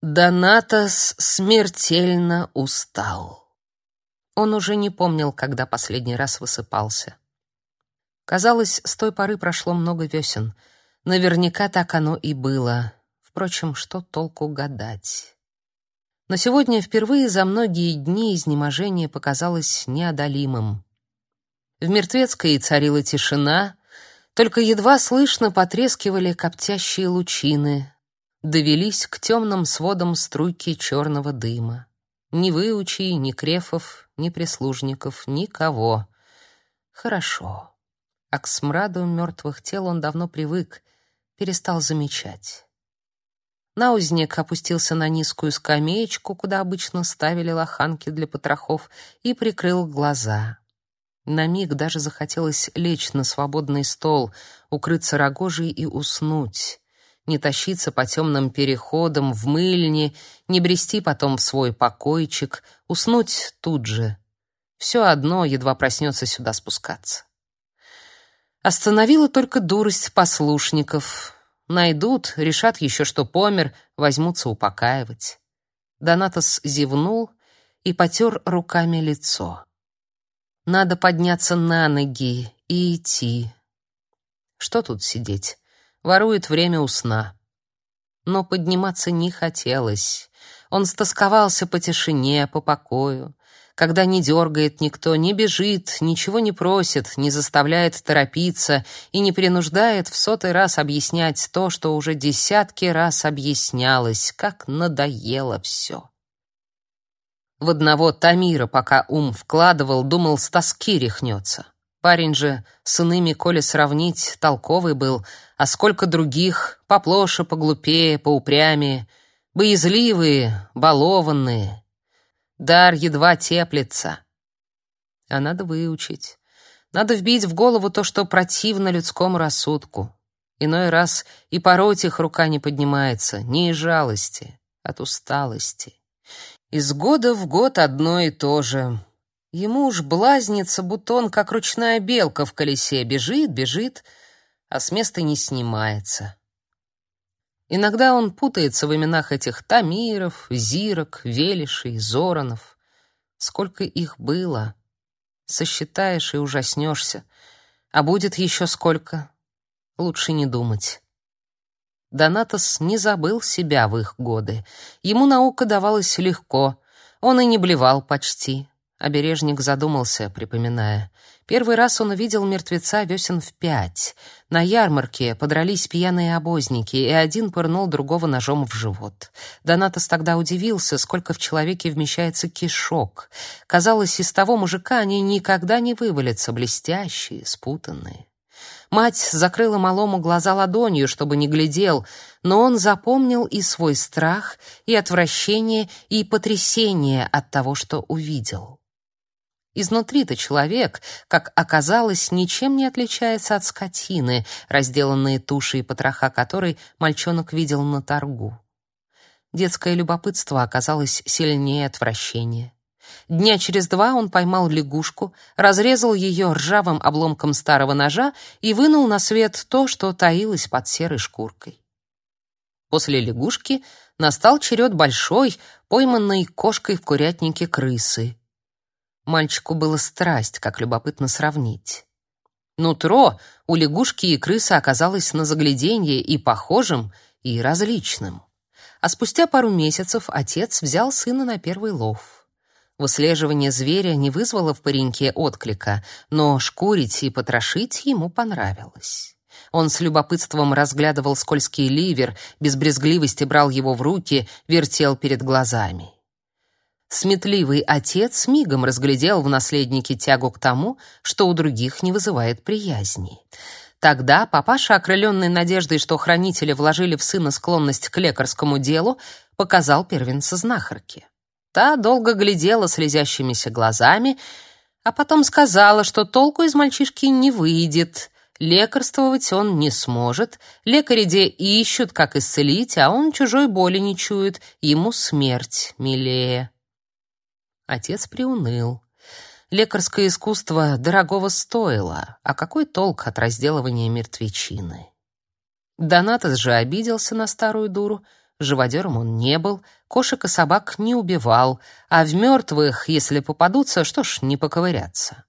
Донатос смертельно устал. Он уже не помнил, когда последний раз высыпался. Казалось, с той поры прошло много весен. Наверняка так оно и было. Впрочем, что толку гадать? Но сегодня впервые за многие дни изнеможение показалось неодолимым. В мертвецкой царила тишина, только едва слышно потрескивали коптящие лучины, довелись к темным сводам струйки черного дыма. Ни выучей, ни крефов, ни прислужников, никого. Хорошо. А к смраду мертвых тел он давно привык, перестал замечать. Наузник опустился на низкую скамеечку, куда обычно ставили лоханки для потрохов, и прикрыл глаза. На миг даже захотелось лечь на свободный стол, укрыться рогожей и уснуть не тащиться по темным переходам в мыльне, не брести потом в свой покойчик, уснуть тут же. Все одно едва проснется сюда спускаться. Остановила только дурость послушников. Найдут, решат еще, что помер, возьмутся упокаивать. Донатос зевнул и потер руками лицо. Надо подняться на ноги и идти. Что тут сидеть? Ворует время у сна. Но подниматься не хотелось. Он стосковался по тишине, по покою, когда не дергает никто, не бежит, ничего не просит, не заставляет торопиться и не принуждает в сотый раз объяснять то, что уже десятки раз объяснялось, как надоело все. В одного Тамира, пока ум вкладывал, думал, с тоски рехнется. Парень же с иными, коли сравнить, толковый был, а сколько других, поплоше, поглупее, поупрямее, боязливые, балованные. Дар едва теплится. А надо выучить. Надо вбить в голову то, что противно людскому рассудку. Иной раз и пороть их рука не поднимается, не из жалости, от усталости. Из года в год одно и то же. Ему уж блазнится, будто он, как ручная белка в колесе, бежит, бежит, а с места не снимается. Иногда он путается в именах этих Тамиров, Зирок, Велишей, Зоранов. Сколько их было! Сосчитаешь и ужаснешься. А будет еще сколько? Лучше не думать. Донатос не забыл себя в их годы. Ему наука давалась легко. Он и не блевал почти. Обережник задумался, припоминая. Первый раз он увидел мертвеца весен в пять. На ярмарке подрались пьяные обозники, и один пырнул другого ножом в живот. Донатос тогда удивился, сколько в человеке вмещается кишок. Казалось, из того мужика они никогда не вывалятся, блестящие, спутанные. Мать закрыла малому глаза ладонью, чтобы не глядел, но он запомнил и свой страх, и отвращение, и потрясение от того, что увидел. Изнутри-то человек, как оказалось, ничем не отличается от скотины, разделанные туши и потроха которой мальчонок видел на торгу. Детское любопытство оказалось сильнее отвращения. Дня через два он поймал лягушку, разрезал ее ржавым обломком старого ножа и вынул на свет то, что таилось под серой шкуркой. После лягушки настал черед большой, пойманной кошкой в курятнике крысы. Мальчику было страсть, как любопытно сравнить. Нутро у лягушки и крысы оказалось на загляденье и похожим, и различным. А спустя пару месяцев отец взял сына на первый лов. Выслеживание зверя не вызвало в пареньке отклика, но шкурить и потрошить ему понравилось. Он с любопытством разглядывал скользкий ливер, без брезгливости брал его в руки, вертел перед глазами. Сметливый отец мигом разглядел в наследнике тягу к тому, что у других не вызывает приязни. Тогда папаша, окрыленный надеждой, что хранители вложили в сына склонность к лекарскому делу, показал первенца знахарке. Та долго глядела слезящимися глазами, а потом сказала, что толку из мальчишки не выйдет. Лекарствовать он не сможет, лекари де ищут, как исцелить, а он чужой боли не чует, ему смерть милее. Отец приуныл. Лекарское искусство дорогого стоило, а какой толк от разделывания мертвечины? Донатос же обиделся на старую дуру, Живодером он не был, кошек и собак не убивал, а в мертвых, если попадутся, что ж, не поковыряться.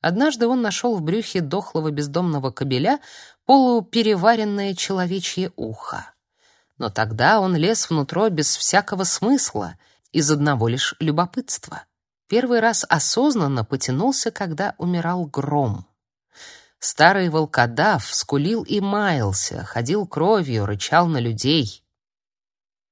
Однажды он нашел в брюхе дохлого бездомного кобеля полупереваренное человечье ухо. Но тогда он лез внутрь без всякого смысла, из одного лишь любопытства. Первый раз осознанно потянулся, когда умирал гром. Старый волкодав скулил и маялся, ходил кровью, рычал на людей.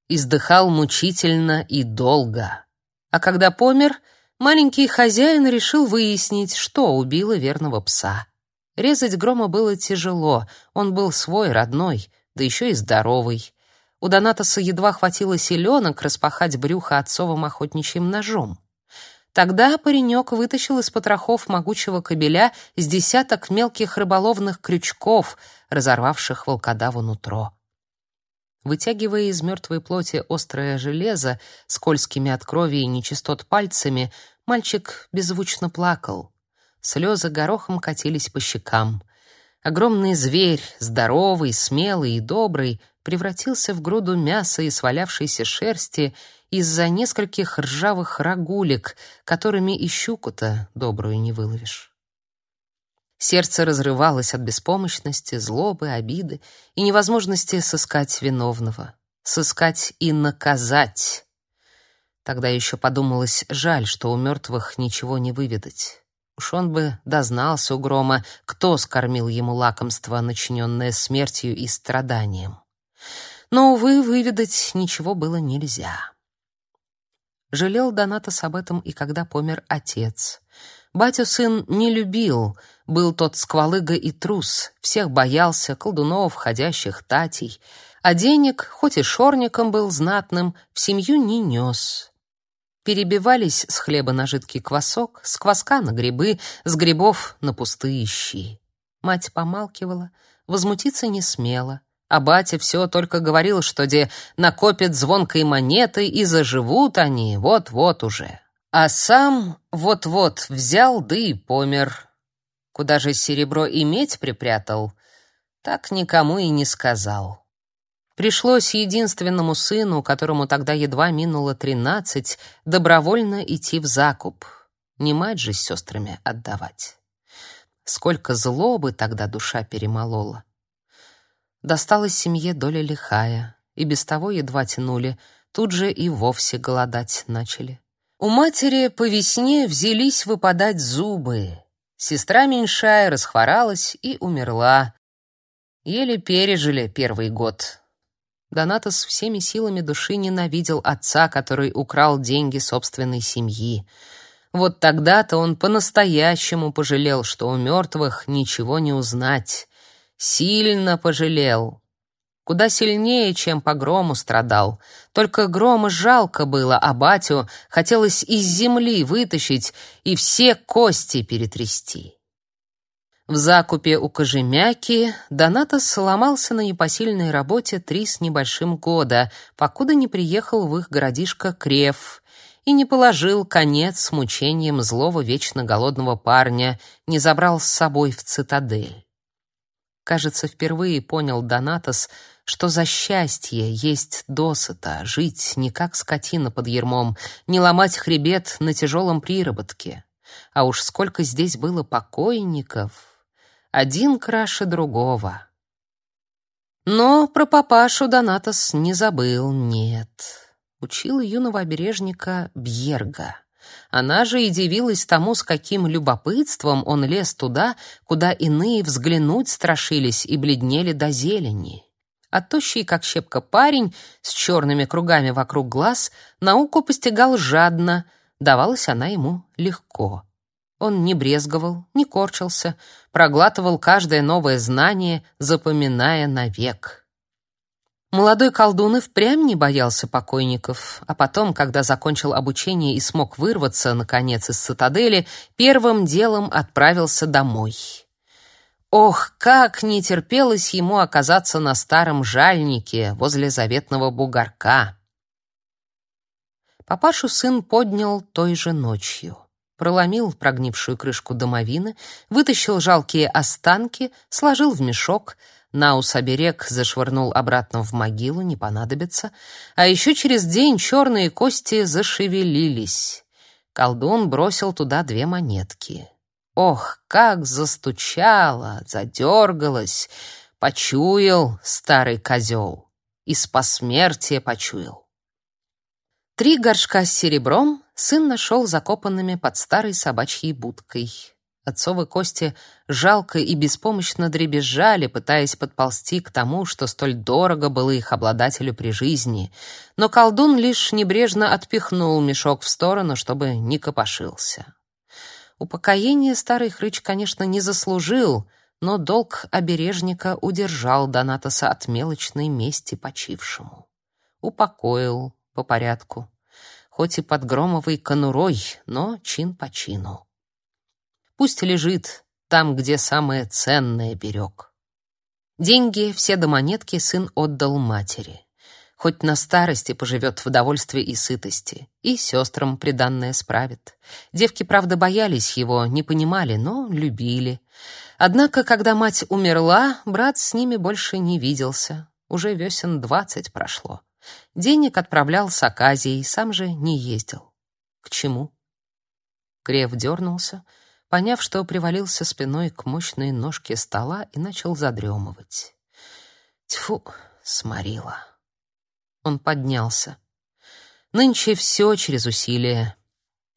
Издыхал мучительно и долго. А когда помер, маленький хозяин решил выяснить, что убило верного пса. Резать грома было тяжело, он был свой, родной, да еще и здоровый. У Донатоса едва хватило силенок распахать брюхо отцовым охотничьим ножом. Тогда паренек вытащил из потрохов могучего кобеля с десяток мелких рыболовных крючков, разорвавших волкодаву нутро. Вытягивая из мертвой плоти острое железо, скользкими от крови и нечистот пальцами, мальчик беззвучно плакал. Слезы горохом катились по щекам. Огромный зверь, здоровый, смелый и добрый, превратился в груду мяса и свалявшейся шерсти из-за нескольких ржавых рогулек, которыми и щуку-то добрую не выловишь. Сердце разрывалось от беспомощности, злобы, обиды и невозможности сыскать виновного, сыскать и наказать. Тогда еще подумалось, жаль, что у мертвых ничего не выведать. Уж он бы дознался у Грома, кто скормил ему лакомство, начиненное смертью и страданием. Но, увы, выведать ничего было нельзя. Жалел Донатос об этом и когда помер отец. Батю сын не любил, был тот сквалыга и трус, всех боялся, колдунов, ходящих татей, а денег, хоть и шорником был знатным, в семью не нес. Перебивались с хлеба на жидкий квасок, с кваска на грибы, с грибов на пустые щи. Мать помалкивала, возмутиться не смела. А батя все только говорил, что где накопят звонкой монеты и заживут они вот-вот уже. А сам вот-вот взял да и помер. Куда же серебро и медь припрятал, так никому и не сказал. Пришлось единственному сыну, которому тогда едва минуло тринадцать, добровольно идти в закуп. Не мать же с сестрами отдавать. Сколько злобы тогда душа перемолола. Досталась семье доля лихая, и без того едва тянули, тут же и вовсе голодать начали. У матери по весне взялись выпадать зубы. Сестра меньшая расхворалась и умерла. Еле пережили первый год. Донатос всеми силами души ненавидел отца, который украл деньги собственной семьи. Вот тогда-то он по-настоящему пожалел, что у мертвых ничего не узнать. Сильно пожалел. Куда сильнее, чем по грому страдал. Только грома жалко было, а батю хотелось из земли вытащить и все кости перетрясти. В закупе у Кожемяки Донатос сломался на непосильной работе три с небольшим года, покуда не приехал в их городишко Крев и не положил конец мучениям злого вечно голодного парня, не забрал с собой в цитадель. Кажется, впервые понял Донатос, что за счастье есть досыта, жить не как скотина под ермом, не ломать хребет на тяжелом приработке. А уж сколько здесь было покойников, один краше другого. Но про папашу Донатос не забыл, нет. Учил юного обережника Бьерга. Она же и дивилась тому, с каким любопытством он лез туда, куда иные взглянуть страшились и бледнели до зелени. А тощий, как щепка парень, с черными кругами вокруг глаз, науку постигал жадно, давалась она ему легко. Он не брезговал, не корчился, проглатывал каждое новое знание, запоминая навек. Молодой колдун и впрямь не боялся покойников, а потом, когда закончил обучение и смог вырваться, наконец, из цитадели, первым делом отправился домой. Ох, как не терпелось ему оказаться на старом жальнике возле заветного бугорка. Папашу сын поднял той же ночью. Проломил прогнившую крышку домовины, вытащил жалкие останки, сложил в мешок — Наус-оберег зашвырнул обратно в могилу, не понадобится. А еще через день черные кости зашевелились. Колдун бросил туда две монетки. Ох, как застучало, задергалось, почуял старый козел. Из посмертия почуял. Три горшка с серебром сын нашел закопанными под старой собачьей будкой. Отцовы кости жалко и беспомощно дребезжали, пытаясь подползти к тому, что столь дорого было их обладателю при жизни. Но колдун лишь небрежно отпихнул мешок в сторону, чтобы не копошился. Упокоение старый хрыч, конечно, не заслужил, но долг обережника удержал Донатоса от мелочной мести почившему. Упокоил по порядку, хоть и под громовой конурой, но чин по чину. Пусть лежит там, где самое ценное берег. Деньги, все до монетки, сын отдал матери. Хоть на старости поживет в довольстве и сытости, и сестрам приданное справит. Девки, правда, боялись его, не понимали, но любили. Однако, когда мать умерла, брат с ними больше не виделся. Уже весен двадцать прошло. Денег отправлял с Аказией, сам же не ездил. К чему? Крев дернулся, поняв, что привалился спиной к мощной ножке стола и начал задремывать. Тьфу, сморила. Он поднялся. Нынче все через усилие.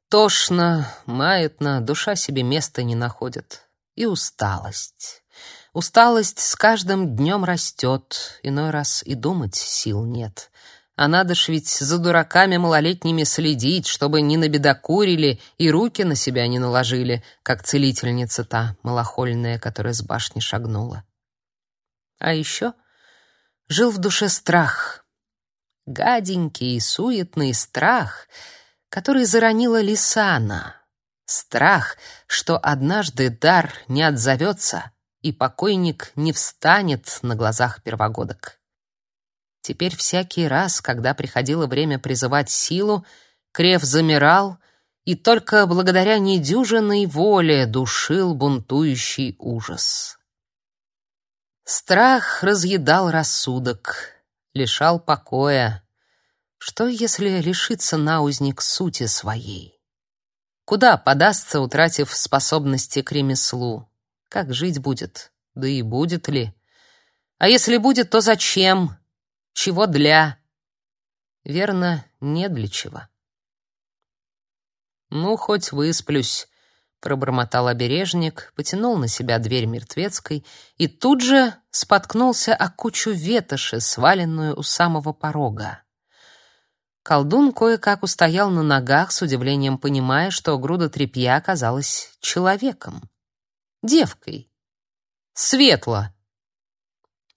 Тошно, маятно, душа себе места не находит. И усталость. Усталость с каждым днем растет, иной раз и думать сил нет. А надо ж ведь за дураками малолетними следить, чтобы не набедокурили и руки на себя не наложили, как целительница та малохольная, которая с башни шагнула. А еще жил в душе страх. Гаденький и суетный страх, который заронила Лисана. Страх, что однажды дар не отзовется, и покойник не встанет на глазах первогодок. Теперь всякий раз, когда приходило время призывать силу, Крев замирал и только благодаря недюжинной воле душил бунтующий ужас. Страх разъедал рассудок, лишал покоя. Что, если лишится наузник сути своей? Куда подастся, утратив способности к ремеслу? Как жить будет? Да и будет ли? А если будет, то зачем? Чего для? Верно, не для чего. Ну, хоть высплюсь, пробормотал обережник, потянул на себя дверь мертвецкой и тут же споткнулся о кучу ветоши, сваленную у самого порога. Колдун кое-как устоял на ногах, с удивлением понимая, что груда тряпья оказалась человеком. Девкой. Светло.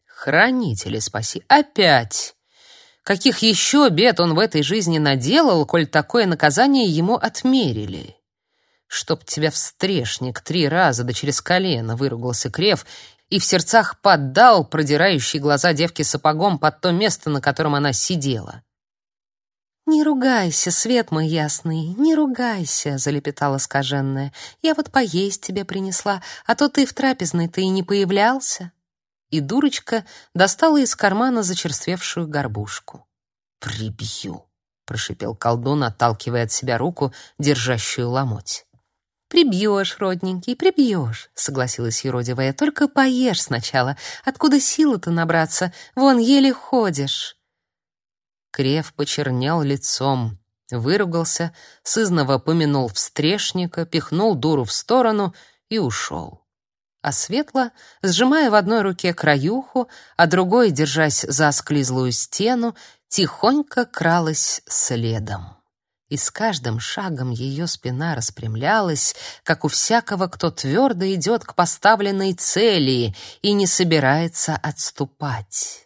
Хранители спаси. Опять! Каких еще бед он в этой жизни наделал, коль такое наказание ему отмерили? Чтоб тебя встрешник три раза да через колено, выругался Крев и в сердцах поддал продирающий глаза девки сапогом под то место, на котором она сидела. «Не ругайся, свет мой ясный, не ругайся», — залепетала скаженная. «Я вот поесть тебе принесла, а то ты в трапезной-то и не появлялся» и дурочка достала из кармана зачерствевшую горбушку. «Прибью!» — прошипел колдун, отталкивая от себя руку, держащую ломоть. «Прибьешь, родненький, прибьешь», — согласилась юродивая. «Только поешь сначала. Откуда силы-то набраться? Вон, еле ходишь». Крев почернел лицом, выругался, сызново помянул встрешника, пихнул дуру в сторону и ушел а Светла, сжимая в одной руке краюху, а другой, держась за склизлую стену, тихонько кралась следом. И с каждым шагом ее спина распрямлялась, как у всякого, кто твердо идет к поставленной цели и не собирается отступать.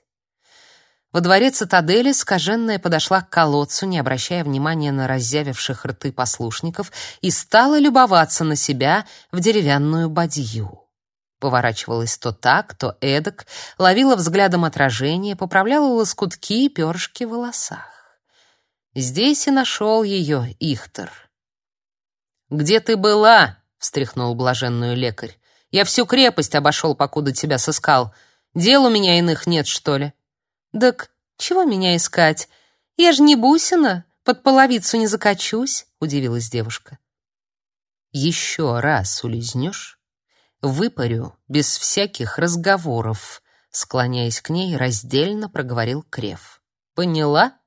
Во дворе цитадели скаженная подошла к колодцу, не обращая внимания на разъявивших рты послушников, и стала любоваться на себя в деревянную бадью. Поворачивалась то так, то эдак, ловила взглядом отражение, поправляла лоскутки и перышки в волосах. Здесь и нашел ее Ихтер. «Где ты была?» — встряхнул блаженную лекарь. «Я всю крепость обошел, покуда тебя сыскал. Дел у меня иных нет, что ли? Так чего меня искать? Я же не бусина, под половицу не закачусь, удивилась девушка. Еще раз улизнешь, выпарю без всяких разговоров, склоняясь к ней, раздельно проговорил Крев. Поняла?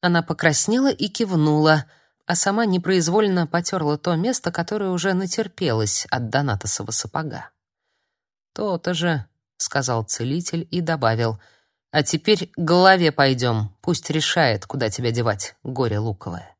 Она покраснела и кивнула, а сама непроизвольно потерла то место, которое уже натерпелось от Донатосова сапога. «То-то же», — сказал целитель и добавил, «а теперь к голове пойдем, пусть решает, куда тебя девать, горе луковое».